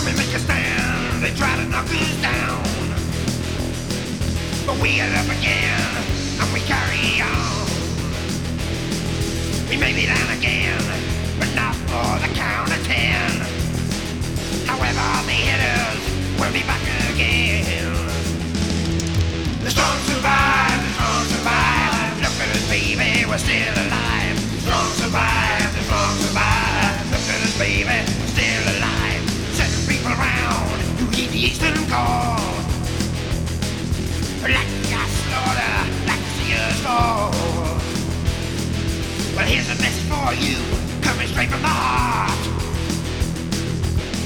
women make a stand. They try to knock us down. But we get up again, and we carry on. We may be down again, but not for the count of ten. However, the hitters will be back again. The strong survive, the strong survive. Look at us, baby, we're still alive. The eastern call. Like a slaughter, like us fall. Well, here's a message for you, coming straight from the heart.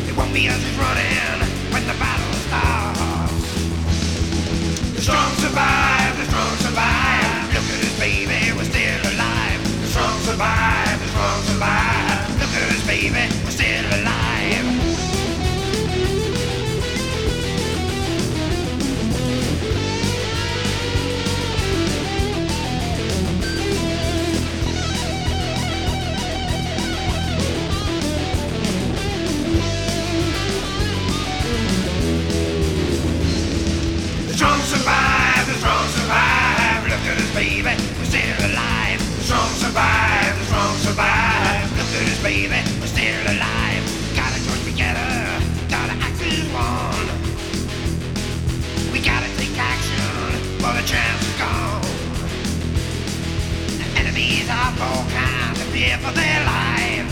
It won't be us who's running up all kinds of fear for their life.